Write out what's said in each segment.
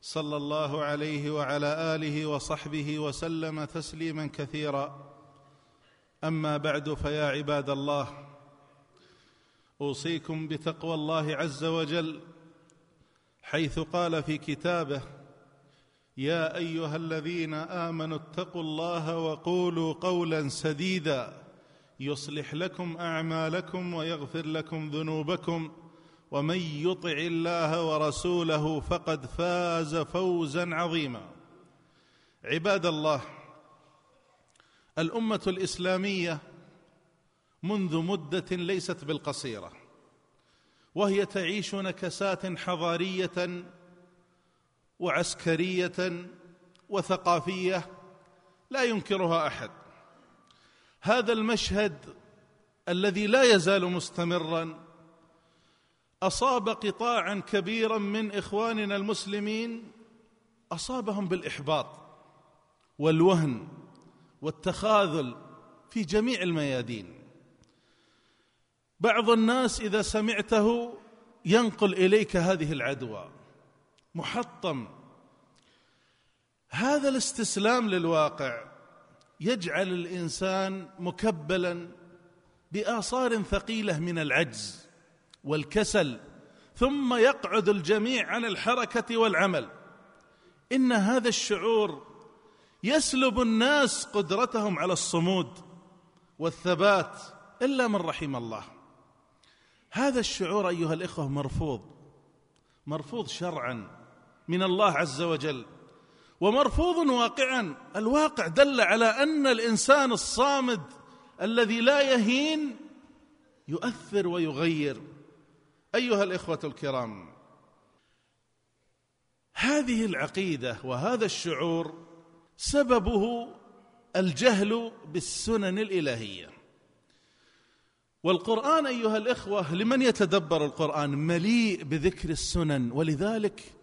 صلى الله عليه وعلى آله وصحبه وسلم تسليما كثيرا. أما بعد فيا عباد الله أوصيكم بتقوى الله عز وجل حيث قال في كتابه يا أيها الذين آمنوا اتقوا الله وقولوا قولا سديدا يصلح لكم أعمالكم ويغفر لكم ذنوبكم. ومن يطع الله ورسوله فقد فاز فوزا عظيما. عباد الله الأمة الإسلامية منذ مدة ليست بالقصيرة وهي تعيش نكسات حضارية وعسكرية وثقافية لا ينكرها أحد. هذا المشهد الذي لا يزال مستمرا أصاب قطاعا كبيرا من إخواننا المسلمين أصابهم بالإحباط والوهن والتخاذل في جميع الميادين. بعض الناس إذا سمعته ينقل إليك هذه العدوى. محطم. هذا الاستسلام للواقع يجعل الإنسان مكبلا بآثار ثقيلة من العجز. والكسل ثم يقعد الجميع عن الحركة والعمل. إن هذا الشعور يسلب الناس قدرتهم على الصمود والثبات إلا من رحم الله. هذا الشعور أيها الإخوة مرفوض مرفوض شرعا من الله عز وجل ومرفوض واقعا. الواقع دل على أن الإنسان الصامد الذي لا يهين يؤثر ويغير. أيها الإخوة الكرام هذه العقيدة وهذا الشعور سببه الجهل بالسنن الإلهية. والقرآن أيها الإخوة لمن يتدبر القرآن مليء بذكر السنن ولذلك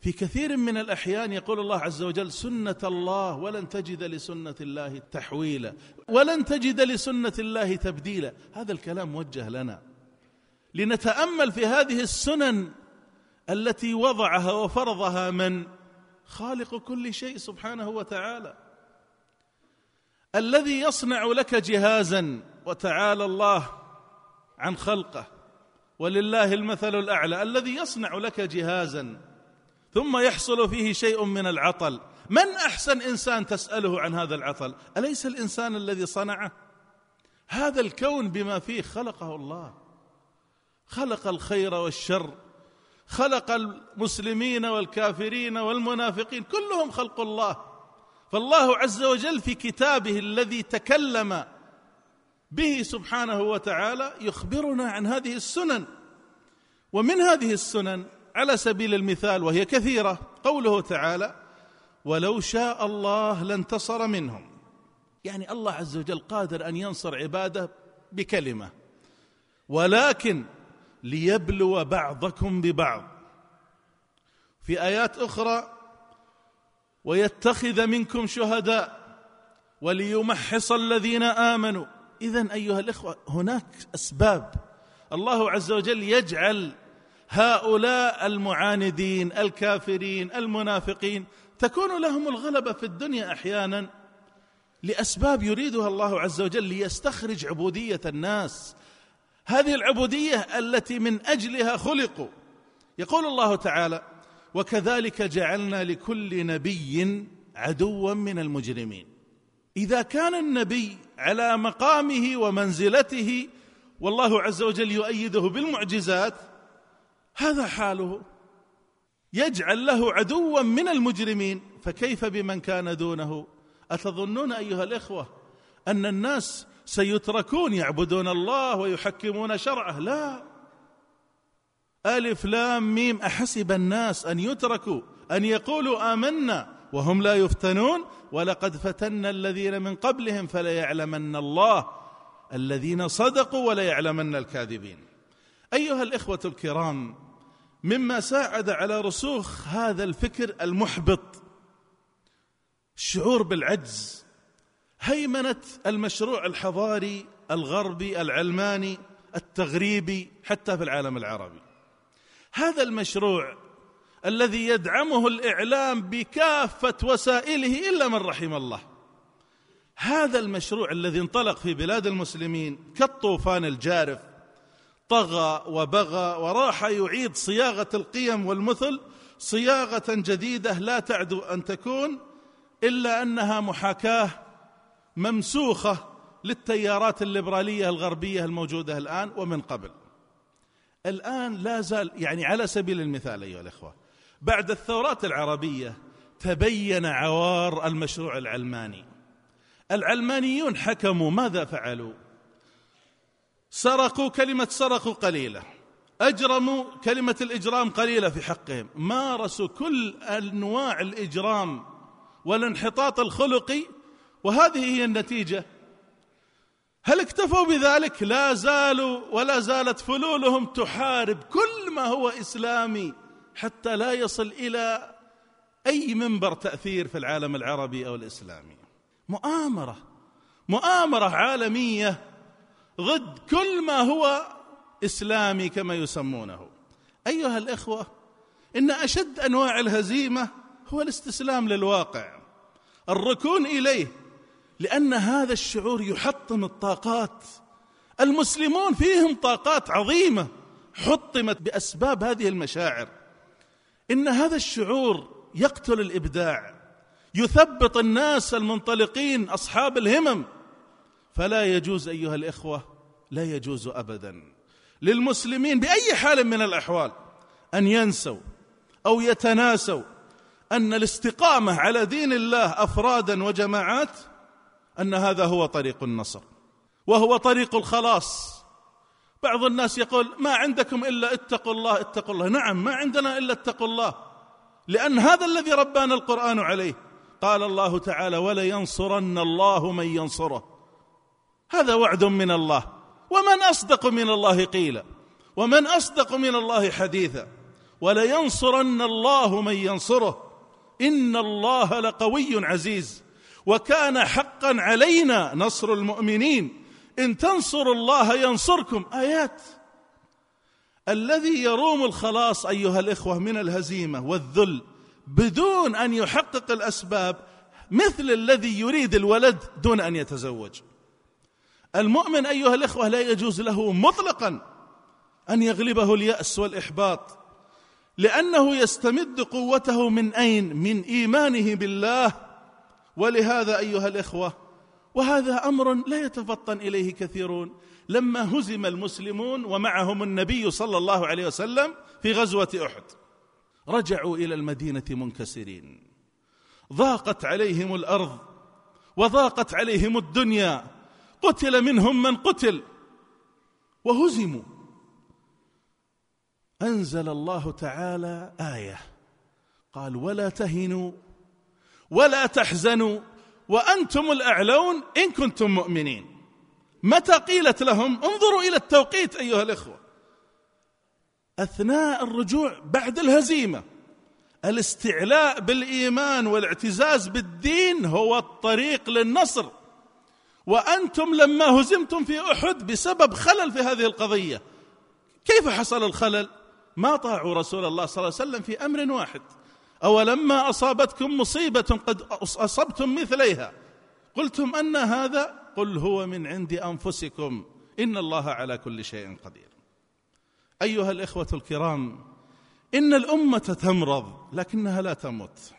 في كثير من الأحيان يقول الله عز وجل سنة الله ولن تجد لسنة الله تحويلا ولن تجد لسنة الله تبديلا. هذا الكلام موجه لنا. لنتأمل في هذه السنن التي وضعها وفرضها من خالق كل شيء سبحانه وتعالى. الذي يصنع لك جهازا وتعالى الله عن خلقه ولله المثل الأعلى. الذي يصنع لك جهازا ثم يحصل فيه شيء من العطل. من أحسن إنسان تسأله عن هذا العطل؟ أليس الإنسان الذي صنعه؟ هذا الكون بما فيه خلقه الله. خلق الخير والشر خلق المسلمين والكافرين والمنافقين كلهم خلق الله. فالله عز وجل في كتابه الذي تكلم به سبحانه وتعالى يخبرنا عن هذه السنن. ومن هذه السنن على سبيل المثال وهي كثيرة قوله تعالى ولو شاء الله لانتصر منهم. يعني الله عز وجل قادر أن ينصر عباده بكلمة. ولكن ليبلو بعضكم ببعض. في آيات أخرى ويتخذ منكم شهداء وليمحص الذين آمنوا. اذا أيها الإخوة هناك أسباب. الله عز وجل يجعل هؤلاء المعاندين الكافرين المنافقين تكون لهم الغلبة في الدنيا أحيانا لأسباب يريدها الله عز وجل ليستخرج عبودية الناس هذه العبودية التي من أجلها خلقوا. يقول الله تعالى وكذلك جعلنا لكل نبي عدوا من المجرمين. إذا كان النبي على مقامه ومنزلته والله عز وجل يؤيده بالمعجزات هذا حاله. يجعل له عدوا من المجرمين. فكيف بمن كان دونه؟ أتظنون أيها الإخوة أن الناس سيتركون يعبدون الله ويحكمون شرعه. لا. ألف لام ميم. أحسب الناس أن يتركوا أن يقولوا آمنا وهم لا يفتنون. ولقد فتنا الذين من قبلهم فليعلمن الله الذين صدقوا وليعلمن الكاذبين. أيها الإخوة الكرام مما ساعد على رسوخ هذا الفكر المحبط الشعور بالعجز هيمنه المشروع الحضاري الغربي العلماني التغريبي حتى في العالم العربي. هذا المشروع الذي يدعمه الإعلام بكافة وسائله إلا من رحم الله. هذا المشروع الذي انطلق في بلاد المسلمين كالطوفان الجارف طغى وبغى وراح يعيد صياغة القيم والمثل صياغة جديدة لا تعدو أن تكون إلا أنها محاكاة ممسوخة للتيارات الليبرالية الغربية الموجودة الآن ومن قبل. الآن لا زال يعني على سبيل المثال أيها الأخوة بعد الثورات العربية تبين عوار المشروع العلماني. العلمانيون حكموا ماذا فعلوا؟ سرقوا كلمة سرقوا قليلة أجرموا كلمة الإجرام قليلة في حقهم مارسوا كل أنواع الإجرام والانحطاط الخلقي وهذه هي النتيجة. هل اكتفوا بذلك؟ لا زالوا ولا زالت فلولهم تحارب كل ما هو إسلامي حتى لا يصل إلى أي منبر تأثير في العالم العربي أو الإسلامي. مؤامرة مؤامرة عالمية ضد كل ما هو إسلامي كما يسمونه. أيها الإخوة إن أشد أنواع الهزيمة هو الاستسلام للواقع الركون إليه لأن هذا الشعور يحطم الطاقات. المسلمون فيهم طاقات عظيمة حطمت بأسباب هذه المشاعر. إن هذا الشعور يقتل الإبداع يثبط الناس المنطلقين أصحاب الهمم. فلا يجوز أيها الإخوة لا يجوز ابدا. للمسلمين بأي حال من الأحوال أن ينسوا أو يتناسوا أن الاستقامة على دين الله أفرادا وجماعات أن هذا هو طريق النصر وهو طريق الخلاص. بعض الناس يقول ما عندكم إلا اتقوا الله اتقوا الله. نعم ما عندنا إلا اتقوا الله لأن هذا الذي ربانا القرآن عليه. قال الله تعالى ولينصرن الله من ينصره. هذا وعد من الله. ومن أصدق من الله قيلا. ومن أصدق من الله حديثا. ولينصرن الله من ينصره. إن الله لقوي عزيز. وكان حقا علينا نصر المؤمنين. إن تنصروا الله ينصركم. آيات. الذي يروم الخلاص أيها الإخوة من الهزيمة والذل بدون أن يحقق الأسباب مثل الذي يريد الولد دون أن يتزوج. المؤمن أيها الإخوة لا يجوز له مطلقا أن يغلبه اليأس والإحباط لأنه يستمد قوته من أين؟ من إيمانه بالله ولهذا أيها الإخوة وهذا أمر لا يتفطن إليه كثيرون. لما هزم المسلمون ومعهم النبي صلى الله عليه وسلم في غزوة أحد رجعوا إلى المدينة منكسرين. ضاقت عليهم الأرض وضاقت عليهم الدنيا قتل منهم من قتل وهزموا. أنزل الله تعالى آية قال ولا تهنوا ولا تحزنوا وأنتم الأعلون إن كنتم مؤمنين. متى قيلت لهم انظروا إلى التوقيت أيها الإخوة؟ أثناء الرجوع بعد الهزيمة الاستعلاء بالإيمان والاعتزاز بالدين هو الطريق للنصر. وأنتم لما هزمتم في أحد بسبب خلل في هذه القضية كيف حصل الخلل؟ ما طاعوا رسول الله صلى الله عليه وسلم في أمر واحد. أولما أصابتكم مصيبة قد أصبتم مثليها. قلتم أن هذا قل هو من عند أنفسكم. إن الله على كل شيء قدير. أيها الإخوة الكرام إن الأمة تمرض لكنها لا تموت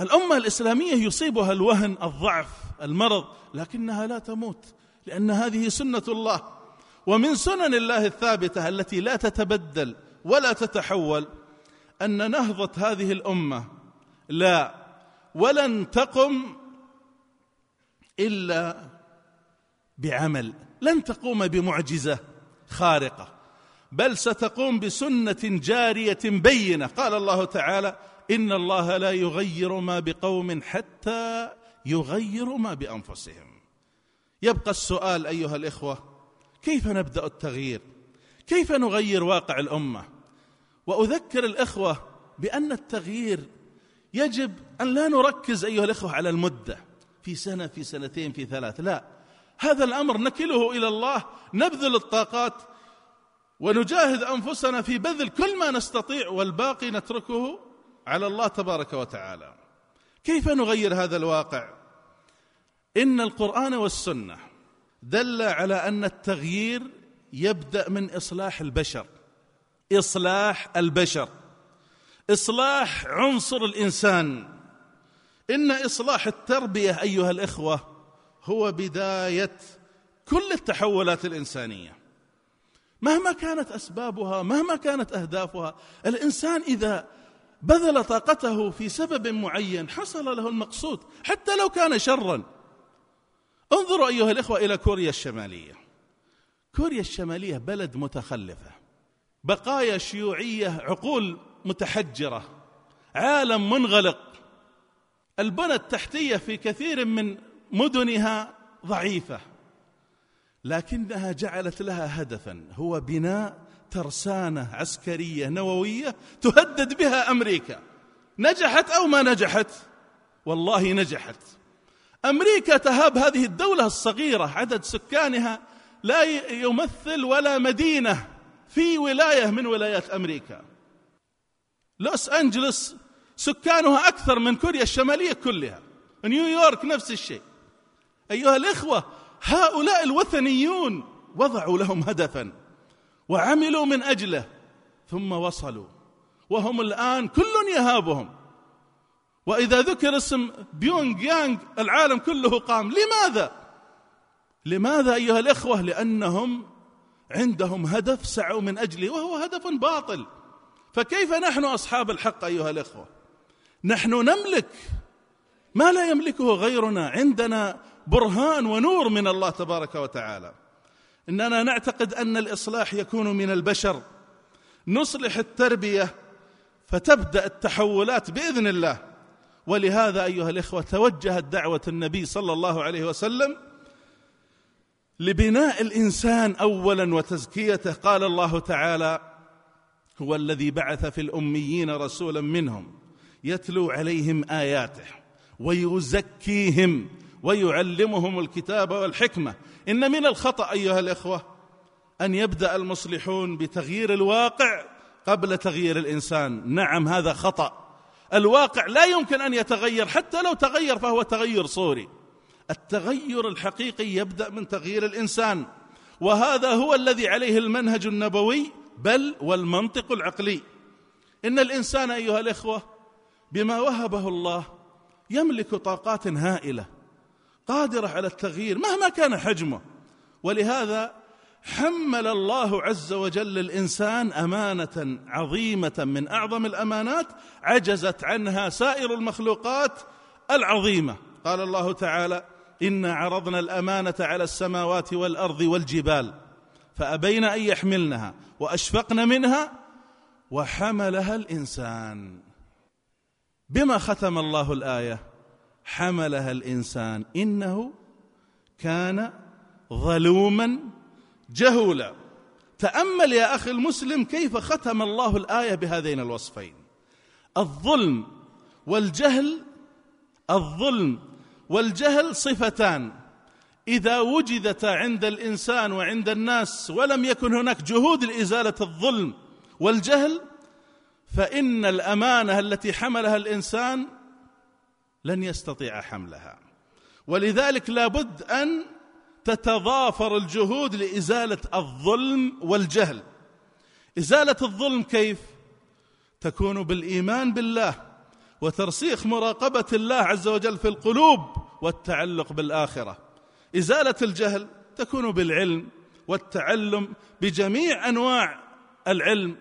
الأمة الإسلامية يصيبها الوهن الضعف المرض لكنها لا تموت لأن هذه سنة الله. ومن سنن الله الثابتة التي لا تتبدل ولا تتحول أن نهضة هذه الأمة لا ولن تقم إلا بعمل. لن تقوم بمعجزة خارقة بل ستقوم بسنة جارية بينة. قال الله تعالى إن الله لا يغير ما بقوم حتى يغيروا ما بأنفسهم. يبقى السؤال أيها الإخوة كيف نبدأ التغيير؟ كيف نغير واقع الأمة؟ وأذكر الإخوة بأن التغيير يجب أن لا نركز أيها الإخوة على المدة. في سنة في سنتين في ثلاث. لا هذا الأمر نكله إلى الله نبذل الطاقات ونجاهد أنفسنا في بذل كل ما نستطيع والباقي نتركه على الله تبارك وتعالى. كيف نغير هذا الواقع؟ إن القرآن والسنة دل على أن التغيير يبدأ من إصلاح البشر. إصلاح البشر إصلاح عنصر الإنسان. إن إصلاح التربية أيها الإخوة هو بداية كل التحولات الإنسانية. مهما كانت أسبابها مهما كانت أهدافها الإنسان إذا بذل طاقته في سبب معين حصل له المقصود حتى لو كان شرا. انظروا أيها الإخوة إلى كوريا الشمالية. كوريا الشمالية بلد متخلفة. بقايا شيوعية عقول متحجرة عالم منغلق. البنى التحتية في كثير من مدنها ضعيفة لكنها جعلت لها هدفا. هو بناء ترسانة عسكرية نووية تهدد بها أمريكا. نجحت أو ما نجحت؟ والله نجحت. أمريكا تهاب هذه الدولة الصغيرة عدد سكانها لا يمثل ولا مدينة. في ولاية من ولايات أمريكا. لوس أنجلوس سكانها أكثر من كوريا الشمالية كلها. نيويورك نفس الشيء. أيها الإخوة هؤلاء الوثنيون وضعوا لهم هدفا وعملوا من أجله ثم وصلوا. وهم الآن كل يهابهم. وإذا ذكر اسم بيونغ يانغ العالم كله قام. لماذا؟ لماذا أيها الإخوة؟ لأنهم عندهم هدف سعوا من اجله وهو هدف باطل. فكيف نحن أصحاب الحق أيها الإخوة؟ نحن نملك ما لا يملكه غيرنا عندنا برهان ونور من الله تبارك وتعالى. إننا نعتقد أن الإصلاح يكون من البشر. نصلح التربية فتبدأ التحولات بإذن الله. ولهذا أيها الإخوة توجهت دعوة النبي صلى الله عليه وسلم لبناء الإنسان اولا وتزكيته قال الله تعالى هو الذي بعث في الأميين رسولا منهم يتلو عليهم آياته ويزكيهم ويعلمهم الكتاب والحكمة. إن من الخطأ أيها الإخوة أن يبدأ المصلحون بتغيير الواقع قبل تغيير الإنسان. نعم هذا خطأ. الواقع لا يمكن أن يتغير حتى لو تغير فهو تغير صوري. التغير الحقيقي يبدأ من تغيير الإنسان وهذا هو الذي عليه المنهج النبوي بل والمنطق العقلي. إن الإنسان أيها الإخوة بما وهبه الله يملك طاقات هائلة قادرة على التغيير مهما كان حجمه. ولهذا حمل الله عز وجل الإنسان أمانة عظيمة من أعظم الأمانات عجزت عنها سائر المخلوقات العظيمة. قال الله تعالى إنا عرضنا الأمانة على السماوات والأرض والجبال فأبين أن يحملنها وأشفقن منها وحملها الإنسان. بما ختم الله الآية؟ حملها الإنسان. إنه كان ظلوما جهولا. تأمل يا أخي المسلم كيف ختم الله الآية بهذين الوصفين؟ الظلم والجهل الظلم والجهل صفتان. إذا وجدتا عند الإنسان وعند الناس ولم يكن هناك جهود لإزالة الظلم والجهل فإن الأمانة التي حملها الإنسان لن يستطيع حملها. ولذلك لابد أن تتضافر الجهود لإزالة الظلم والجهل. إزالة الظلم كيف؟ تكون بالإيمان بالله وترسيخ مراقبة الله عز وجل في القلوب. والتعلق بالآخرة. إزالة الجهل تكون بالعلم والتعلم بجميع أنواع العلم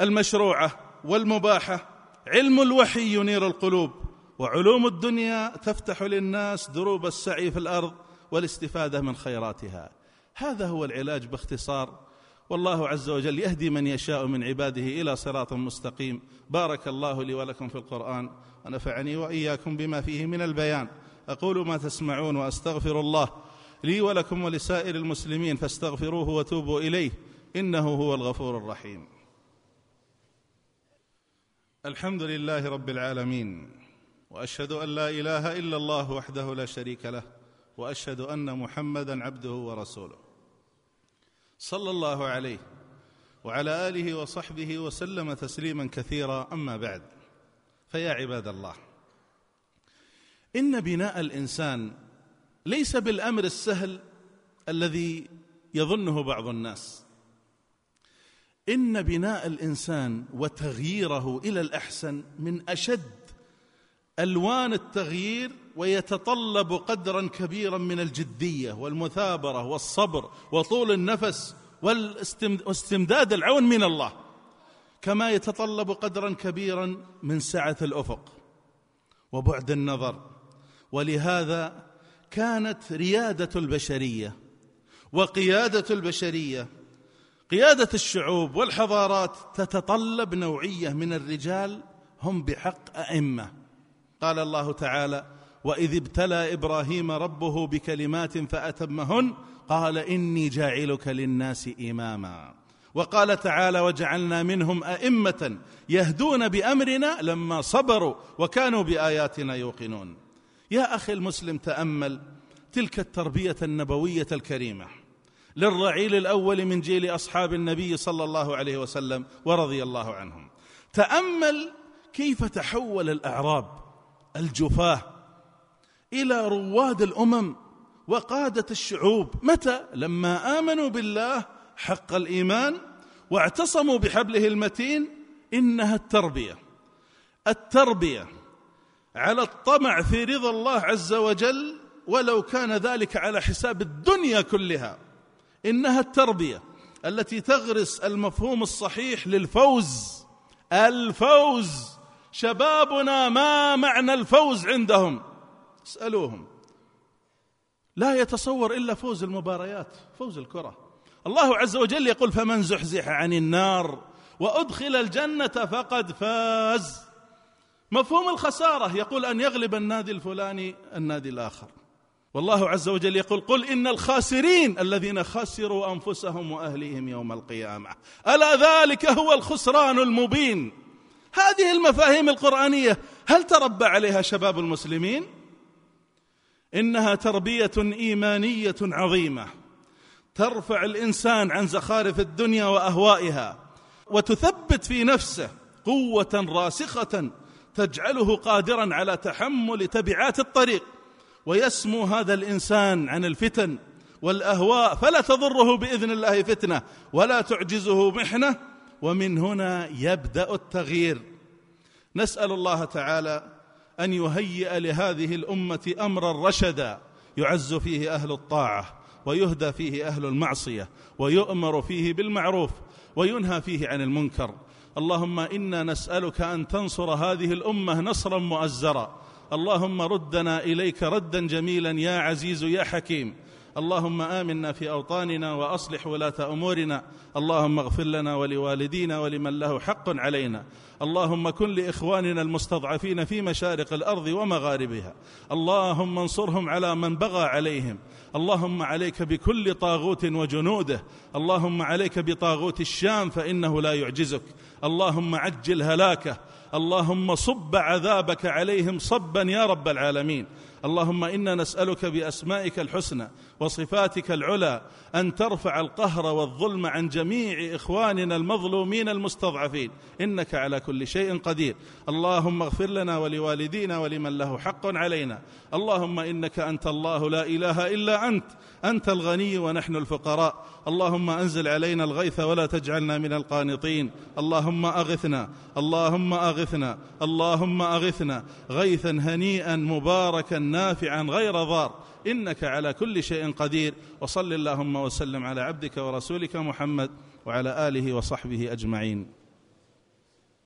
المشروعة والمباحة. علم الوحي ينير القلوب وعلوم الدنيا تفتح للناس دروب السعي في الأرض والاستفادة من خيراتها. هذا هو العلاج باختصار. والله عز وجل يهدي من يشاء من عباده إلى صراط مستقيم. بارك الله لي ولكم في القرآن ونفعني وإياكم بما فيه من البيان. أقول ما تسمعون وأستغفر الله لي ولكم ولسائر المسلمين فاستغفروه وتوبوا إليه إنه هو الغفور الرحيم. الحمد لله رب العالمين وأشهد أن لا إله إلا الله وحده لا شريك له وأشهد أن محمدا عبده ورسوله. صلى الله عليه وعلى آله وصحبه وسلم تسليما كثيرا أما بعد فيا عباد الله إن بناء الإنسان ليس بالأمر السهل الذي يظنه بعض الناس. إن بناء الإنسان وتغييره إلى الأحسن من أشد ألوان التغيير ويتطلب قدرا كبيرا من الجدية والمثابرة والصبر وطول النفس واستمداد العون من الله. كما يتطلب قدرا كبيرا من سعة الأفق وبعد النظر. ولهذا كانت ريادة البشرية وقيادة البشرية قيادة الشعوب والحضارات تتطلب نوعية من الرجال هم بحق أئمة. قال الله تعالى وإذ ابتلى إبراهيم ربه بكلمات فأتمهن قال إني جاعلك للناس إماما وقال تعالى وجعلنا منهم أئمة يهدون بأمرنا لما صبروا وكانوا بآياتنا يوقنون يا أخي المسلم تأمل تلك التربية النبوية الكريمة للرعيل الأول من جيل أصحاب النبي صلى الله عليه وسلم ورضي الله عنهم. تأمل كيف تحول الأعراب الجفاة إلى رواد الأمم وقادة الشعوب. متى؟ لما آمنوا بالله حق الإيمان واعتصموا بحبله المتين إنها التربية. التربية على الطمع في رضا الله عز وجل ولو كان ذلك على حساب الدنيا كلها. إنها التربية التي تغرس المفهوم الصحيح للفوز. الفوز! شبابنا ما معنى الفوز عندهم؟ اسألوهم. لا يتصور إلا فوز المباريات فوز الكرة. الله عز وجل يقول فمن زحزح عن النار وأدخل الجنة فقد فاز. مفهوم الخسارة. يقول أن يغلب النادي الفلاني النادي الآخر. والله عز وجل يقول قل إن الخاسرين الذين خسروا أنفسهم وأهليهم يوم القيامة. ألا ذلك هو الخسران المبين؟ هذه المفاهيم القرآنية هل تربى عليها شباب المسلمين؟ إنها تربية إيمانية عظيمة. ترفع الإنسان عن زخارف الدنيا وأهوائها وتثبت في نفسه قوة راسخة تجعله قادرا على تحمل تبعات الطريق ويسمو هذا الإنسان عن الفتن والأهواء فلا تضره بإذن الله فتنة ولا تعجزه محنة ومن هنا يبدأ التغيير. نسأل الله تعالى أن يهيئ لهذه الأمة امرا رشدا يعز فيه أهل الطاعة ويهدى فيه أهل المعصية ويؤمر فيه بالمعروف وينهى فيه عن المنكر. اللهم إنا نسألك أن تنصر هذه الأمة نصرا مؤزرا. اللهم ردنا إليك ردا جميلا يا عزيز يا حكيم. اللهم آمنا في أوطاننا وأصلح ولاة أمورنا. اللهم اغفر لنا ولوالدينا ولمن له حق علينا. اللهم كن لإخواننا المستضعفين في مشارق الأرض ومغاربها. اللهم انصرهم على من بغى عليهم. اللهم عليك بكل طاغوت وجنوده. اللهم عليك بطاغوت الشام فإنه لا يعجزك. اللهم عجل هلاكه. اللهم صب عذابك عليهم صبا يا رب العالمين. اللهم إنا نسألك بأسمائك الحسنى وصفاتك العلى أن ترفع القهر والظلم عن جميع إخواننا المظلومين المستضعفين. إنك على كل شيء قدير. اللهم اغفر لنا ولوالدينا ولمن له حق علينا. اللهم إنك أنت الله لا إله إلا أنت. أنت الغني ونحن الفقراء. اللهم أنزل علينا الغيث ولا تجعلنا من القانطين. اللهم أغثنا. اللهم أغثنا. اللهم أغثنا. غيثا هنيئا مباركا نافعا غير ضار. إنك على كل شيء قدير. وصل اللهم وسلم على عبدك ورسولك محمد وعلى آله وصحبه أجمعين.